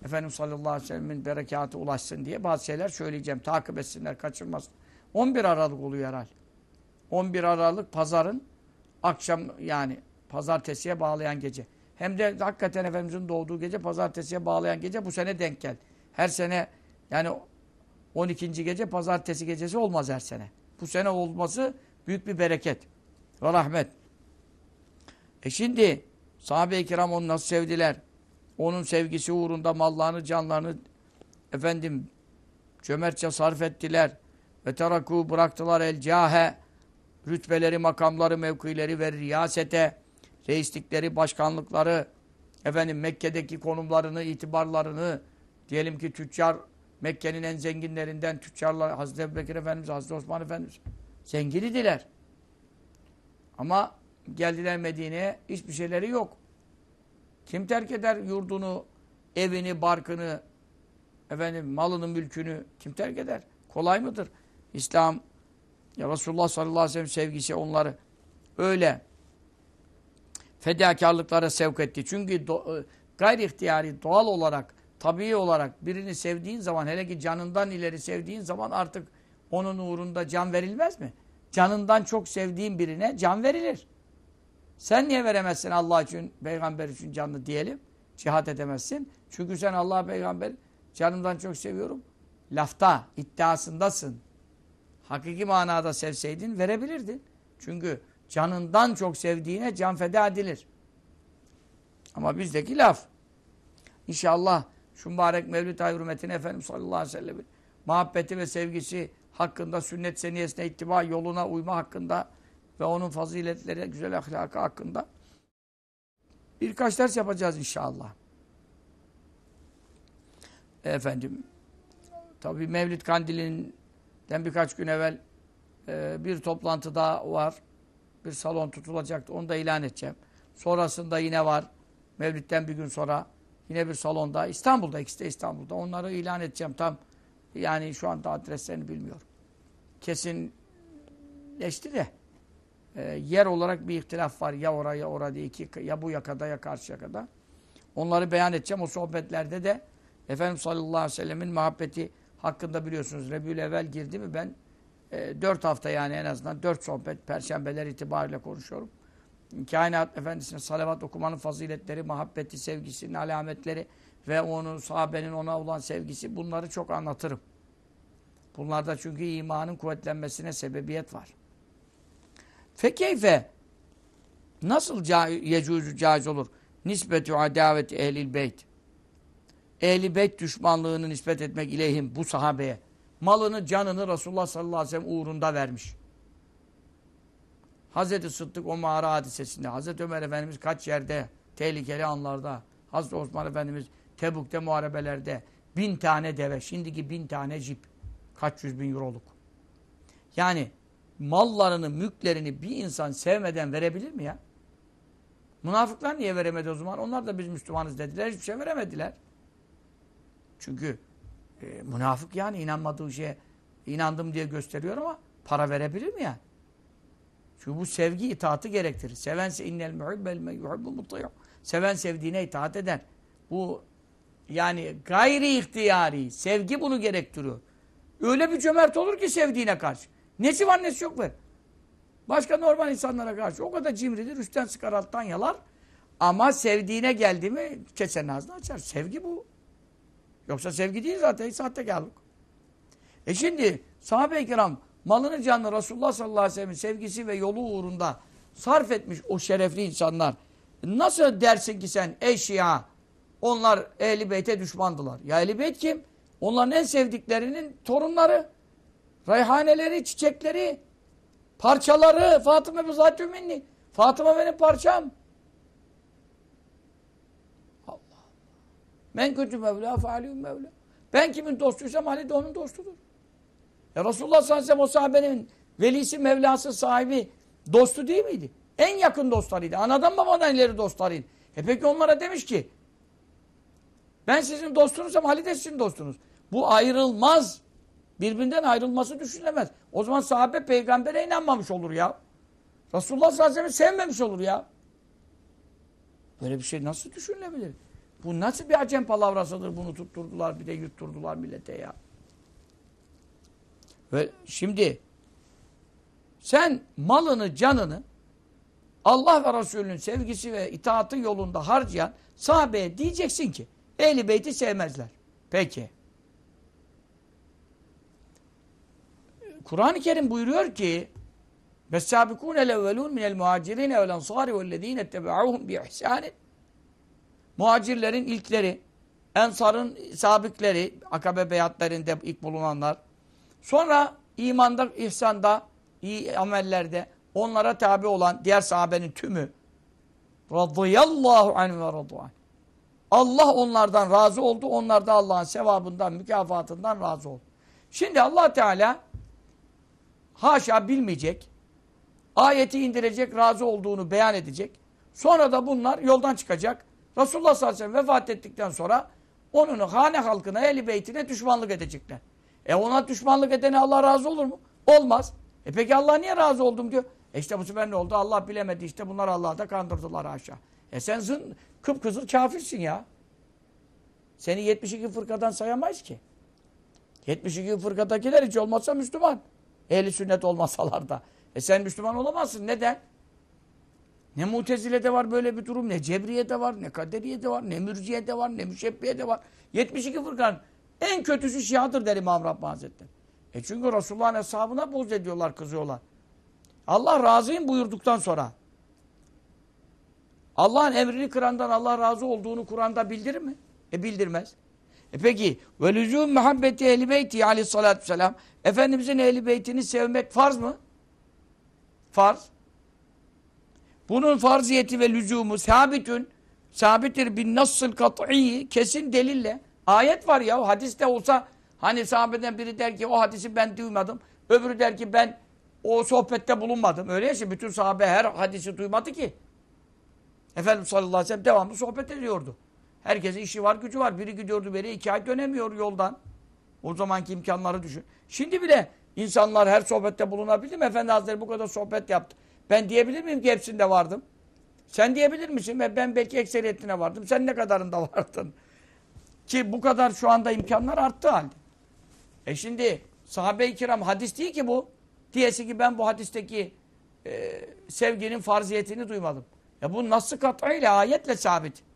Efendimiz sallallahu aleyhi ve sellemin berekatı ulaşsın diye bazı şeyler söyleyeceğim. Takip etsinler, kaçırmasın. 11 Aralık oluyor herhal. 11 Aralık pazarın akşam yani pazartesiye bağlayan gece. Hem de hakikaten Efendimizin doğduğu gece pazartesiye bağlayan gece bu sene denk geldi. Her sene yani 12. gece pazartesi gecesi olmaz her sene. Bu sene olması büyük bir bereket ve rahmet. E şimdi sahabe-i kiram onu nasıl sevdiler? Onun sevgisi uğrunda mallarını, canlarını efendim cömertçe sarf ettiler. Ve teraku bıraktılar el cahe rütbeleri, makamları, mevkileri ve riyasete reislikleri, başkanlıkları efendim Mekke'deki konumlarını, itibarlarını diyelim ki tüccar Mekke'nin en zenginlerinden tüccarlar Hazreti Ebubekir Efendimiz, Hazreti Osman Efendimiz zengin idiler. Ama geldiler Medine'ye hiçbir şeyleri yok. Kim terk eder yurdunu, evini, barkını, efendim malını, mülkünü kim terk eder? Kolay mıdır? İslam, ya Resulullah sallallahu aleyhi ve sellem sevgisi onları öyle fedakarlıklara sevk etti. Çünkü do, e, gayri ihtiyari, doğal olarak, tabii olarak birini sevdiğin zaman, hele ki canından ileri sevdiğin zaman artık onun uğrunda can verilmez mi? Canından çok sevdiğin birine can verilir. Sen niye veremezsin Allah için, peygamber için canını diyelim? Cihat edemezsin. Çünkü sen Allah peygamber canımdan çok seviyorum. Lafta, iddiasındasın. Hakiki manada sevseydin verebilirdin. Çünkü canından çok sevdiğine can feda edilir. Ama bizdeki laf. İnşallah şu mübarek Mevlid ay hürmetine Efendimiz sallallahu aleyhi ve sellem'in muhabbeti ve sevgisi hakkında sünnet seniyesine ittiba yoluna uyma hakkında ve onun faziletleri, güzel ahlakı hakkında birkaç ders yapacağız inşallah. Efendim tabii Mevlid Kandili'nden birkaç gün evvel e, bir toplantı daha var. Bir salon tutulacaktı. Onu da ilan edeceğim. Sonrasında yine var. Mevlid'den bir gün sonra yine bir salonda. İstanbul'da, ikisi de İstanbul'da. Onları ilan edeceğim tam. Yani şu anda adreslerini bilmiyorum. Kesinleşti de. E, yer olarak bir ihtilaf var. Ya oraya ya orada iki ya bu yakada ya karşı yakada. Onları beyan edeceğim. O sohbetlerde de Efendimiz sallallahu aleyhi ve sellemin muhabbeti hakkında biliyorsunuz. Rebül evvel girdi mi ben e, dört hafta yani en azından dört sohbet perşembeler itibariyle konuşuyorum. Kainat Efendisi'ne salavat okumanın faziletleri, muhabbeti, sevgisinin alametleri ve onun sahabenin ona olan sevgisi bunları çok anlatırım. Bunlarda çünkü imanın kuvvetlenmesine sebebiyet var. Fekeyfe nasıl ca yecuzu caiz olur? Nisbetü adaveti ehlil beyt. Ehli beyt düşmanlığını nispet etmek ileyhim bu sahabeye. Malını, canını Resulullah sallallahu aleyhi ve sellem uğrunda vermiş. Hazreti Sıddık o mağara hadisesinde, Hazreti Ömer Efendimiz kaç yerde, tehlikeli anlarda, Hazreti Osman Efendimiz Tebuk'te muharebelerde, bin tane deve, şimdiki bin tane cip, kaç yüz bin euroluk. Yani mallarını, mülklerini bir insan sevmeden verebilir mi ya? Münafıklar niye veremedi o zaman? Onlar da biz Müslümanız dediler, hiçbir şey veremediler. Çünkü e, münafık yani inanmadığı şeye inandım diye gösteriyor ama para verebilir mi yani? Çünkü bu sevgi itaatı gerektirir. Sevense innel muhibbel yuhibbu mutlu. Seven sevdiğine itaat eder. Bu yani gayri ihtiyari. Sevgi bunu gerektiriyor. Öyle bir cömert olur ki sevdiğine karşı. Nesi var nesi yok ver. Başka normal insanlara karşı o kadar cimridir. Üstten sıkar alttan yalar. Ama sevdiğine geldi mi kesenin ağzını açar. Sevgi bu. Yoksa sevgi değil zaten. Sahtekarlık. E şimdi sahabe-i kiram malını canını Resulullah sallallahu aleyhi ve sellem'in sevgisi ve yolu uğrunda sarf etmiş o şerefli insanlar. Nasıl dersin ki sen ey Şia onlar ehli beyte düşmandılar. Ya ehli beyt kim? Onların en sevdiklerinin torunları, reyhaneleri, çiçekleri, parçaları. Fatıma bizatü minni. Fatıma benim parçam. Allah Allah. Men kötü Mevla fealiyum Mevla. Ben kimin dostuysam Ali de onun dostudur. Ya Resulullah sallallahu aleyhi ve sellem o sahabenin velisi, Mevlası, sahibi dostu değil miydi? En yakın dostlarıydı. Anadan babadan ileri dostlarıydı. E peki onlara demiş ki ben sizin dostunuzsam Ali de sizin dostunuz. Bu ayrılmaz. Birbirinden ayrılması düşünülemez. O zaman sahabe peygambere inanmamış olur ya. Resulullah sallallahu aleyhi ve sellem sevmemiş olur ya. Böyle bir şey nasıl düşünülebilir? Bu nasıl bir acem palavrasıdır bunu tutturdular bir de yutturdular millete ya. Ve şimdi sen malını, canını Allah ve Resulünün sevgisi ve itaatı yolunda harcayan sahabeye diyeceksin ki Ehli beyti sevmezler. Peki. Kur'an-ı Kerim buyuruyor ki وَالسَّابِقُونَ الْاَوَّلُونَ مِنَ الْمُهَاجِرِينَ وَالْاَنْصَارِ وَالَّذ۪ينَ اتَّبَعُوهُمْ بِإِحْسَانٍ Muhacirlerin ilkleri, Ensar'ın sabikleri, akabe beyatlarında ilk bulunanlar, sonra imanda, ihsanda, iyi amellerde onlara tabi olan diğer sahabenin tümü radıyallahu anh ve radu'an. Allah onlardan razı oldu. Onlar da Allah'ın sevabından, mükafatından razı oldu. Şimdi allah Teala haşa bilmeyecek, ayeti indirecek, razı olduğunu beyan edecek. Sonra da bunlar yoldan çıkacak. Resulullah sallallahu aleyhi ve sellem vefat ettikten sonra onun hane halkına, ehli beytine düşmanlık edecekler. E ona düşmanlık edene Allah razı olur mu? Olmaz. E peki Allah niye razı oldum diyor. E işte bu sefer ne oldu? Allah bilemedi işte bunlar Allah'ı da kandırdılar haşa. E sen zın, kıpkızıl kafirsin ya. Seni 72 fırkadan sayamayız ki. 72 fırkadakiler hiç olmazsa Müslüman. Ehli sünnet olmasalar da. E sen Müslüman olamazsın. Neden? Ne Mutezile'de var böyle bir durum, ne Cebriye'de var, ne Kaderiye'de var, ne Mürciye'de var, ne Müşebbiye'de var. 72 fırkan en kötüsü Şia'dır der İmam Rabbani Hazretleri. E çünkü Resulullah'ın hesabına boz ediyorlar, kızıyorlar. Allah razıyım buyurduktan sonra Allah'ın emrini kırandan Allah razı olduğunu Kur'an'da bildirir mi? E bildirmez. E peki ve lüzum muhabbeti ehli beyti aleyhissalatü vesselam Efendimizin ehli beytini sevmek farz mı? Farz. Bunun farziyeti ve lüzumu sabitün sabittir bin nassıl kat'i kesin delille. Ayet var ya hadiste olsa Hani sahabeden biri der ki o hadisi ben duymadım. Öbürü der ki ben o sohbette bulunmadım. Öyle ya bütün sahabe her hadisi duymadı ki. Efendimiz sallallahu aleyhi ve sellem devamlı sohbet ediyordu. Herkesin işi var, gücü var. Biri gidiyordu beri iki ay dönemiyor yoldan. O zamanki imkanları düşün. Şimdi bile insanlar her sohbette bulunabildi mi? Efendi Hazretleri bu kadar sohbet yaptı. Ben diyebilir miyim ki hepsinde vardım? Sen diyebilir misin? Ben belki ekseriyetine vardım. Sen ne kadarında [LAUGHS] vardın? Ki bu kadar şu anda imkanlar arttı halde. E şimdi sahabe-i kiram hadis değil ki bu. Diyesi ki ben bu hadisteki e, sevginin farziyetini duymadım. Ya bu nasıl kat'ıyla ayetle sabit.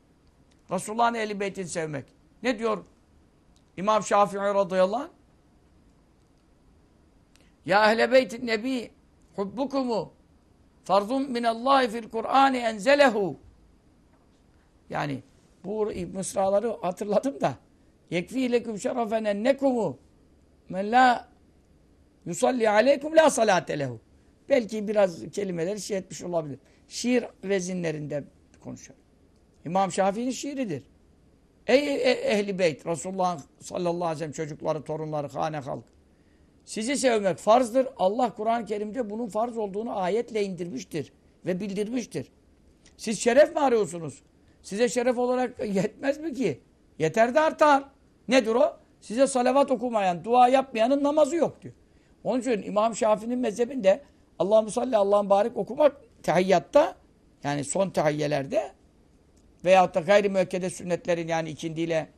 Resulullah'ın ehli beytini sevmek. Ne diyor İmam Şafii radıyallahu anh? Ya ehle beytin nebi hubbukumu farzun minallahi fil Kur'ani enzelehu. Yani bu mısraları hatırladım da yekfi leküm şerefen ennekumu men la yusalli aleykum la salate lehu. Belki biraz kelimeleri şey etmiş olabilir. Şiir vezinlerinde konuşuyor. İmam Şafii'nin şiiridir. Ey ehli beyt, Resulullah sallallahu aleyhi ve sellem çocukları, torunları, hane halk. Sizi sevmek farzdır. Allah Kur'an-ı Kerim'de bunun farz olduğunu ayetle indirmiştir ve bildirmiştir. Siz şeref mi arıyorsunuz? Size şeref olarak [LAUGHS] yetmez mi ki? Yeter de artar. Nedir o? Size salavat okumayan, dua yapmayanın namazı yok diyor. Onun için İmam Şafii'nin mezhebinde Allah'ın salli, Allah'ın barik okumak tehiyyatta yani son tehiyyelerde veyahut da gayri müekkede sünnetlerin yani ikindiyle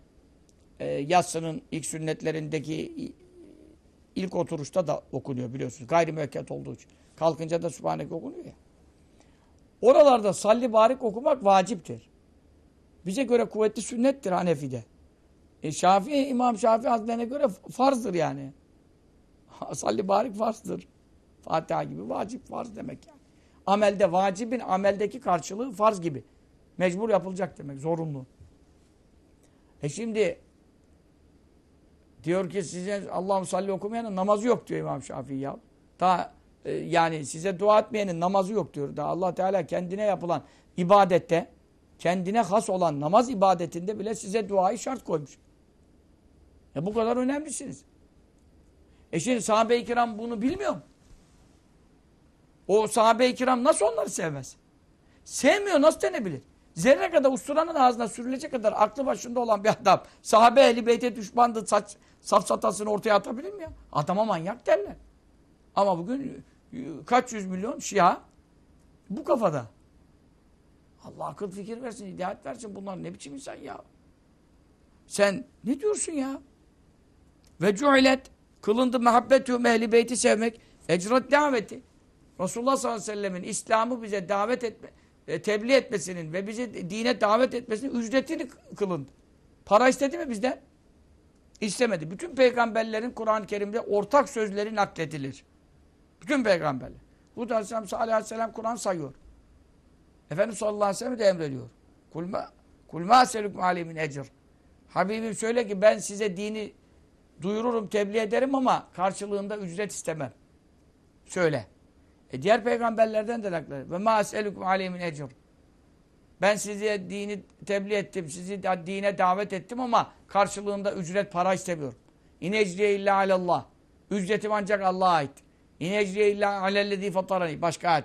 e, yatsının ilk sünnetlerindeki ilk oturuşta da okunuyor biliyorsunuz. Gayri müekket olduğu için. Kalkınca da Sübhaneke okunuyor ya. Oralarda salli barik okumak vaciptir. Bize göre kuvvetli sünnettir Hanefi'de. E Şafii, İmam Şafii Hazretlerine göre farzdır yani. [LAUGHS] salli barik farzdır. Fatiha gibi vacip farz demek yani. Amelde vacibin ameldeki karşılığı farz gibi. Mecbur yapılacak demek. Zorunlu. E şimdi diyor ki size Allah'ım salli okumayanın namazı yok diyor İmam Şafii ya. Daha e, yani size dua etmeyenin namazı yok diyor. Daha Allah Teala kendine yapılan ibadette kendine has olan namaz ibadetinde bile size duayı şart koymuş. E bu kadar önemlisiniz. E şimdi sahabe-i kiram bunu bilmiyor mu? O sahabe-i kiram nasıl onları sevmez? Sevmiyor nasıl denebilir? Zerre kadar usturanın ağzına sürülecek kadar aklı başında olan bir adam sahabe ehli beyte düşmandı saç, safsatasını ortaya atabilir mi ya? Adama manyak derler. Ama bugün kaç yüz milyon şia bu kafada. Allah akıl fikir versin, hidayet versin. Bunlar ne biçim insan ya? Sen ne diyorsun ya? Ve cu'ilet kılındı muhabbetü ehli beyti sevmek ecrat daveti. Resulullah sallallahu aleyhi ve sellemin İslam'ı bize davet etme, e, tebliğ etmesinin ve bizi dine davet etmesinin ücretini kılındı. Para istedi mi bizden? İstemedi. Bütün peygamberlerin Kur'an-ı Kerim'de ortak sözleri nakledilir. Bütün peygamberler. Hud Aleyhisselam, Aleyhisselam Kur'an sayıyor. Efendimiz sallallahu aleyhi ve sellem de emrediyor. Kulma kulma selüküm alemin ecir. Habibim söyle ki ben size dini duyururum, tebliğ ederim ama karşılığında ücret istemem. Söyle. E diğer peygamberlerden de nakler. Ve ma es'elukum aleyhimin ecr. Ben size dini tebliğ ettim, sizi dine davet ettim ama karşılığında ücret para istemiyorum. İnecriye illa alallah. Ücretim ancak Allah'a ait. İnecriye illa alellezî fatarani. Başka ayet.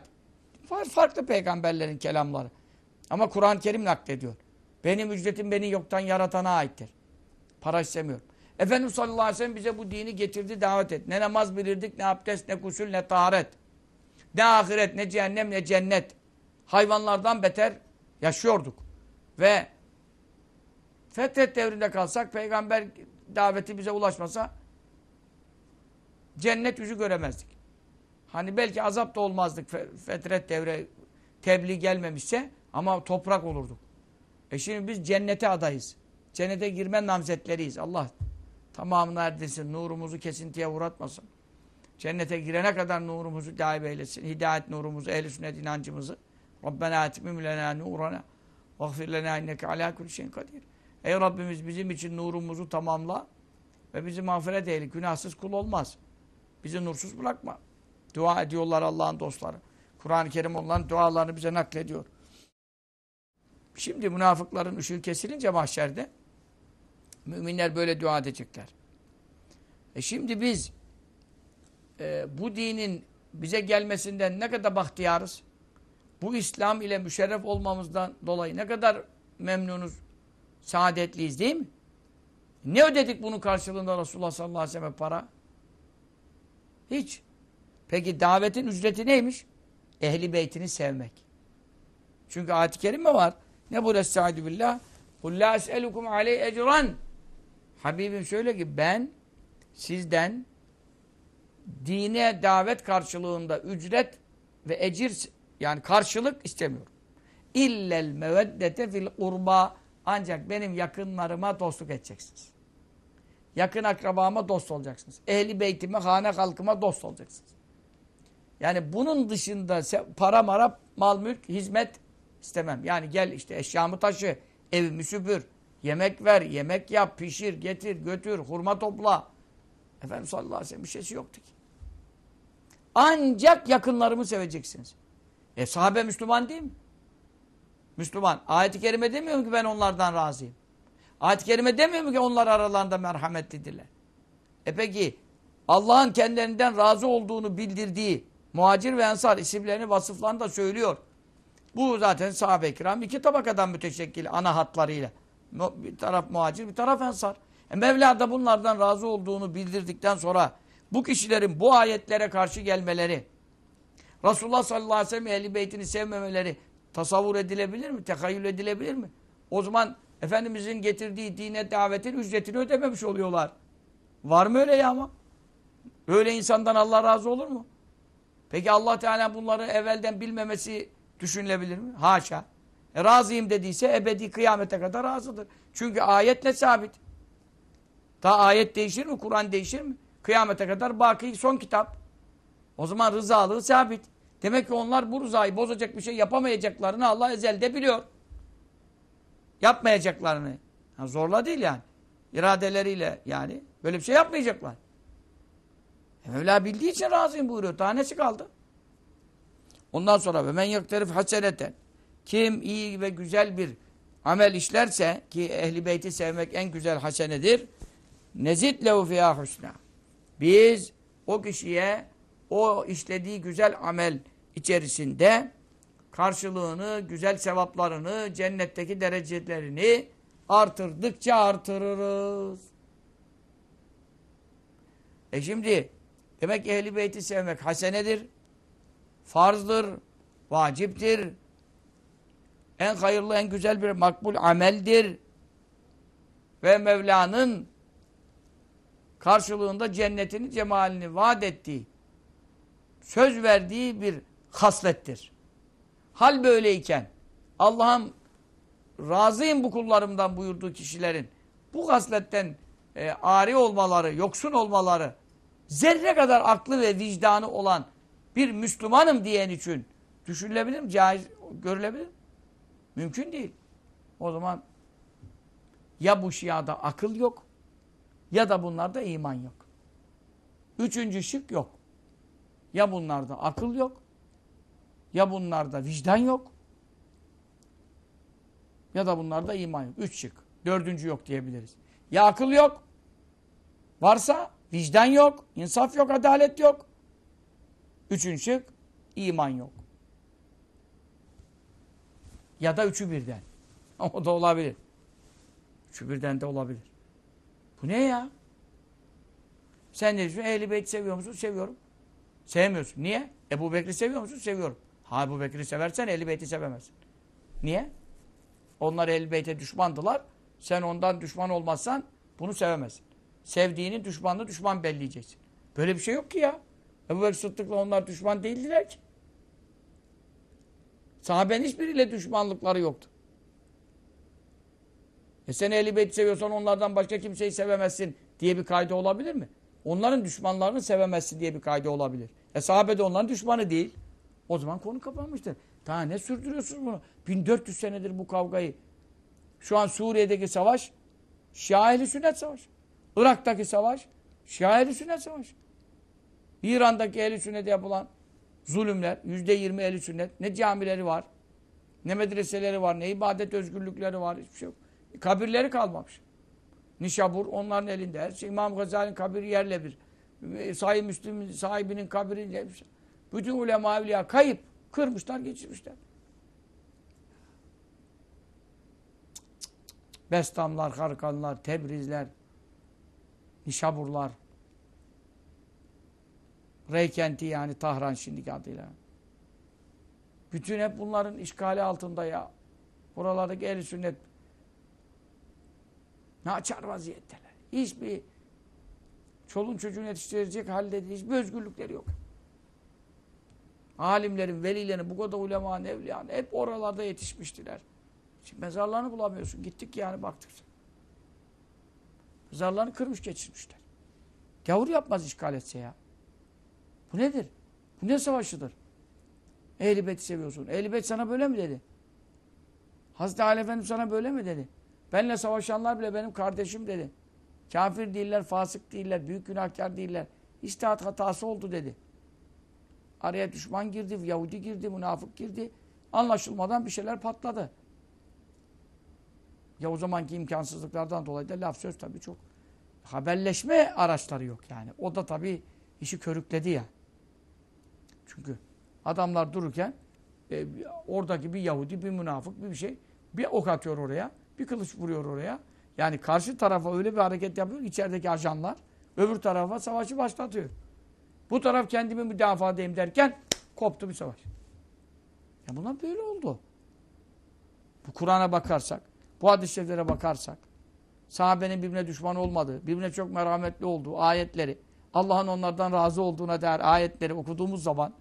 Farklı peygamberlerin kelamları. Ama Kur'an-ı Kerim naklediyor. Benim ücretim beni yoktan yaratana aittir. Para istemiyorum. Efendimiz sallallahu aleyhi ve sellem bize bu dini getirdi, davet et. Ne namaz bilirdik, ne abdest, ne kusül, ne taharet. Ne ahiret, ne cehennem, ne cennet. Hayvanlardan beter yaşıyorduk. Ve fetret devrinde kalsak, peygamber daveti bize ulaşmasa cennet yüzü göremezdik. Hani belki azap da olmazdık fetret devre tebliğ gelmemişse ama toprak olurduk. E şimdi biz cennete adayız. Cennete girme namzetleriyiz. Allah tamamını erdirsin. Nurumuzu kesintiye uğratmasın. Cennete girene kadar nurumuzu daim eylesin. Hidayet nurumuzu, ehl sünnet inancımızı. Rabbena etmim lena nurana. Vagfir lena inneke ala kulli şeyin kadir. Ey Rabbimiz bizim için nurumuzu tamamla ve bizi mağfiret eyle. Günahsız kul olmaz. Bizi nursuz bırakma. Dua ediyorlar Allah'ın dostları. Kur'an-ı Kerim onların dualarını bize naklediyor. Şimdi münafıkların ışığı kesilince mahşerde müminler böyle dua edecekler. E şimdi biz e, bu dinin bize gelmesinden ne kadar bahtiyarız? Bu İslam ile müşerref olmamızdan dolayı ne kadar memnunuz, saadetliyiz değil mi? Ne ödedik bunun karşılığında Resulullah sallallahu aleyhi ve sellem para? Hiç. Peki davetin ücreti neymiş? Ehli beytini sevmek. Çünkü ayet-i kerime var. Ne bu Estaizu billah? قُلْ لَا أَسْأَلُكُمْ عَلَيْهِ اَجْرًا Habibim söyle ki ben sizden dine davet karşılığında ücret ve ecir yani karşılık istemiyorum. İllel meveddete fil kurba ancak benim yakınlarıma dostluk edeceksiniz. Yakın akrabama dost olacaksınız. Ehli beytime, hane halkıma dost olacaksınız. Yani bunun dışında para mara, mal mülk, hizmet istemem. Yani gel işte eşyamı taşı, evimi süpür, yemek ver, yemek yap, pişir, getir, götür, hurma topla. Efendimiz sallallahu aleyhi ve sellem bir şeysi yoktu ki. Ancak yakınlarımı seveceksiniz. E sahabe Müslüman değil mi? Müslüman. Ayet-i kerime demiyor mu ki ben onlardan razıyım? Ayet-i kerime demiyor mu ki onlar aralarında merhametlidirler? E peki Allah'ın kendilerinden razı olduğunu bildirdiği muhacir ve ensar isimlerini vasıflarını da söylüyor. Bu zaten sahabe-i kiram iki tabakadan müteşekkil ana hatlarıyla. Bir taraf muhacir bir taraf ensar. E Mevla da bunlardan razı olduğunu bildirdikten sonra bu kişilerin bu ayetlere karşı gelmeleri, Resulullah sallallahu aleyhi ve sellem ehli beytini sevmemeleri tasavvur edilebilir mi? Tekayyül edilebilir mi? O zaman Efendimizin getirdiği dine davetin ücretini ödememiş oluyorlar. Var mı öyle ya ama? Öyle insandan Allah razı olur mu? Peki Allah Teala bunları evvelden bilmemesi düşünülebilir mi? Haşa. E, razıyım dediyse ebedi kıyamete kadar razıdır. Çünkü ayetle sabit. Daha ayet değişir mi? Kur'an değişir mi? Kıyamete kadar baki son kitap. O zaman rızalığı sabit. Demek ki onlar bu rızayı bozacak bir şey yapamayacaklarını Allah ezelde biliyor. Yapmayacaklarını. Yani zorla değil yani. İradeleriyle yani. Böyle bir şey yapmayacaklar. E Mevla bildiği için razıyım buyuruyor. Tanesi kaldı. Ondan sonra ve men yakterif haseneten kim iyi ve güzel bir amel işlerse ki ehli beyti sevmek en güzel hasenedir. Nezid lehu fiyâ husna. Biz o kişiye o işlediği güzel amel içerisinde karşılığını, güzel sevaplarını, cennetteki derecelerini artırdıkça artırırız. E şimdi demek ehli beyti sevmek hasenedir, farzdır, vaciptir, en hayırlı, en güzel bir makbul ameldir. Ve Mevla'nın karşılığında cennetini, cemalini vaat ettiği, söz verdiği bir haslettir. Hal böyleyken Allah'ım razıyım bu kullarımdan buyurduğu kişilerin bu hasletten e, ari olmaları, yoksun olmaları, zerre kadar aklı ve vicdanı olan bir Müslümanım diyen için düşünülebilir mi? Caiz görülebilir mi? Mümkün değil. O zaman ya bu şiada akıl yok ya da bunlarda iman yok. Üçüncü şık yok. Ya bunlarda akıl yok ya bunlarda vicdan yok ya da bunlarda iman yok. Üç şık. Dördüncü yok diyebiliriz. Ya akıl yok varsa vicdan yok, insaf yok, adalet yok. Üçüncü şık iman yok. Ya da üçü birden. [LAUGHS] O da olabilir. Üçü birden de olabilir. Bu ne ya? Sen ne diyorsun? Ehl-i Beyt seviyor musun? Seviyorum. Sevmiyorsun. Niye? Ebu Bekir'i seviyor musun? Seviyorum. Ha Ebu Bekir'i seversen Ehl-i Beyt'i sevemezsin. Niye? Onlar Ehl-i Beyt'e düşmandılar. Sen ondan düşman olmazsan bunu sevemezsin. Sevdiğini düşmanını düşman belleyeceksin. Böyle bir şey yok ki ya. Ebu Bekir Sıddık'la onlar düşman değildiler ki. Sahabenin hiçbiriyle düşmanlıkları yoktu. E sen Ehl-i seviyorsan onlardan başka kimseyi sevemezsin diye bir kaydı olabilir mi? Onların düşmanlarını sevemezsin diye bir kaydı olabilir. E sahabe de onların düşmanı değil. O zaman konu kapanmıştır. Daha ne sürdürüyorsunuz bunu? 1400 senedir bu kavgayı. Şu an Suriye'deki savaş Şia ehli sünnet savaşı. Irak'taki savaş Şia ehli sünnet savaşı. İran'daki ehli sünnete yapılan zulümler, yüzde yirmi ehli sünnet, ne camileri var, ne medreseleri var, ne ibadet özgürlükleri var, hiçbir şey yok. Kabirleri kalmamış. Nişabur onların elinde. Her şey İmam Gazali'nin kabri yerle bir. E, Sahih Müslim sahibinin kabri bütün ulema evliya kayıp. Kırmışlar, geçirmişler. Bestamlar, Harkanlar, Tebrizler, Nişaburlar, Reykenti yani Tahran şimdiki adıyla. Bütün hep bunların işgali altında ya. Buralardaki ehl sünnet ne açar vaziyetteler. Hiçbir çolun çocuğunu yetiştirecek halde değil. Hiçbir özgürlükleri yok. Alimlerin, velilerin, bu kadar ulemanın, evliyanın hep oralarda yetişmiştiler. Şimdi mezarlarını bulamıyorsun. Gittik yani baktık. Mezarlarını kırmış geçirmişler. Gavur yapmaz işgal etse ya. Bu nedir? Bu ne savaşıdır? Ehl-i seviyorsun. Beyt sana böyle mi dedi? Hazreti Ali Efendimiz sana böyle mi dedi? Benle savaşanlar bile benim kardeşim dedi. Kafir değiller, fasık değiller, büyük günahkar değiller. İstihat hatası oldu dedi. Araya düşman girdi, Yahudi girdi, münafık girdi. Anlaşılmadan bir şeyler patladı. Ya o zamanki imkansızlıklardan dolayı da laf söz tabii çok. Haberleşme araçları yok yani. O da tabii işi körükledi ya. Çünkü adamlar dururken e, oradaki bir Yahudi, bir münafık, bir şey bir ok atıyor oraya, bir kılıç vuruyor oraya. Yani karşı tarafa öyle bir hareket yapıyor içerideki ajanlar öbür tarafa savaşı başlatıyor. Bu taraf kendimi müdafadayım derken koptu bir savaş. Ya bunlar böyle oldu. Bu Kur'an'a bakarsak, bu hadis-i şeriflere bakarsak, sahabenin birbirine düşman olmadığı, birbirine çok merhametli olduğu ayetleri, Allah'ın onlardan razı olduğuna dair ayetleri okuduğumuz zaman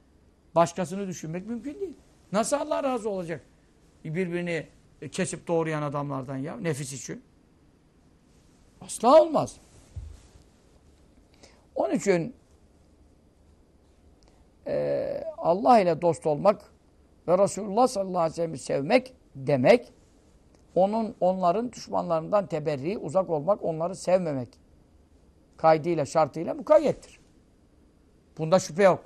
başkasını düşünmek mümkün değil. Nasıl Allah razı olacak? Birbirini kesip doğrayan adamlardan ya nefis için. Asla olmaz. Onun için e, Allah ile dost olmak ve Resulullah sallallahu aleyhi ve sellem'i sevmek demek onun onların düşmanlarından teberri, uzak olmak, onları sevmemek kaydıyla, şartıyla mukayyettir. Bunda şüphe yok.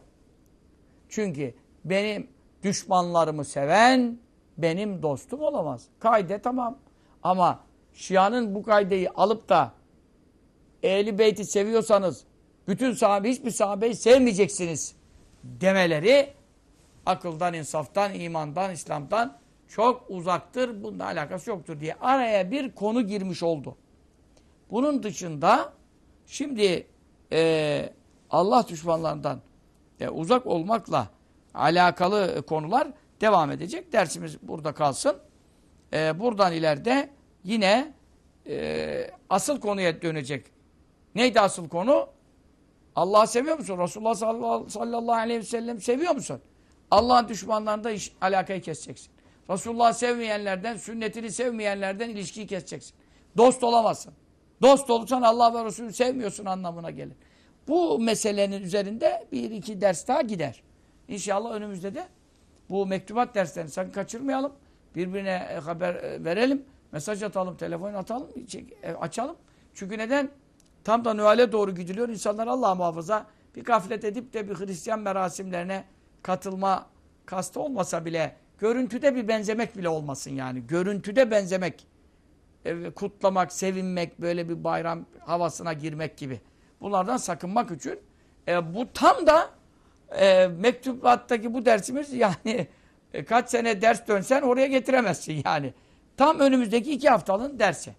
Çünkü benim düşmanlarımı seven benim dostum olamaz. Kaide tamam. Ama Şia'nın bu kaydeyi alıp da Ehli Beyt'i seviyorsanız bütün sahabe hiçbir sahabeyi sevmeyeceksiniz demeleri akıldan, insaftan, imandan, İslam'dan çok uzaktır. Bununla alakası yoktur diye araya bir konu girmiş oldu. Bunun dışında şimdi e, Allah düşmanlarından e, uzak olmakla alakalı konular devam edecek. Dersimiz burada kalsın. E, buradan ileride yine e, asıl konuya dönecek. Neydi asıl konu? Allah'ı seviyor musun? Resulullah sallallahu aleyhi ve sellem seviyor musun? Allah'ın düşmanlarında iş, alakayı keseceksin. Resulullah'ı sevmeyenlerden, sünnetini sevmeyenlerden ilişkiyi keseceksin. Dost olamazsın. Dost olursan Allah ve Resulü sevmiyorsun anlamına gelir. Bu meselenin üzerinde bir iki ders daha gider. İnşallah önümüzde de bu mektubat derslerini sakın kaçırmayalım. Birbirine e, haber e, verelim. Mesaj atalım, telefon atalım, e, açalım. Çünkü neden? Tam da Noel'e doğru gidiliyor. İnsanlar Allah muhafaza bir gaflet edip de bir Hristiyan merasimlerine katılma kastı olmasa bile görüntüde bir benzemek bile olmasın yani. Görüntüde benzemek, kutlamak, sevinmek, böyle bir bayram havasına girmek gibi. Bunlardan sakınmak için e, bu tam da e, mektubattaki bu dersimiz yani e, kaç sene ders dönsen oraya getiremezsin yani. Tam önümüzdeki iki haftalığın dersi.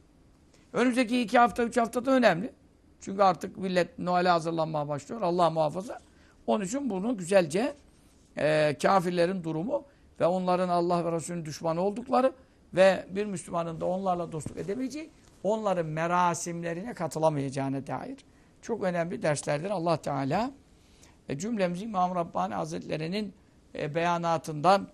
Önümüzdeki iki hafta, üç hafta da önemli. Çünkü artık millet Noel'e hazırlanmaya başlıyor. Allah muhafaza. Onun için bunu güzelce e, kafirlerin durumu ve onların Allah ve Resulünün düşmanı oldukları ve bir Müslümanın da onlarla dostluk edemeyeceği, onların merasimlerine katılamayacağına dair çok önemli derslerdir. Allah Teala e, cümlemizi İmam Rabbani Hazretleri'nin e, beyanatından,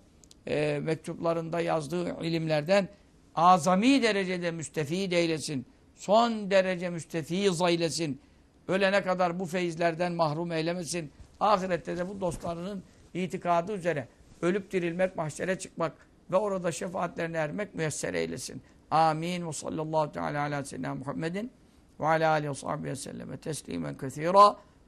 e, mektuplarında yazdığı ilimlerden azami derecede müstefid eylesin. Son derece müstefiz eylesin. Ölene kadar bu feyizlerden mahrum eylemesin. Ahirette de bu dostlarının itikadı üzere ölüp dirilmek, mahşere çıkmak ve orada şefaatlerine ermek müyesser eylesin. Amin. Ve sallallahu teala ala seyyidina Muhammedin ve ala alihi ve sahbihi ve selleme teslimen kethira.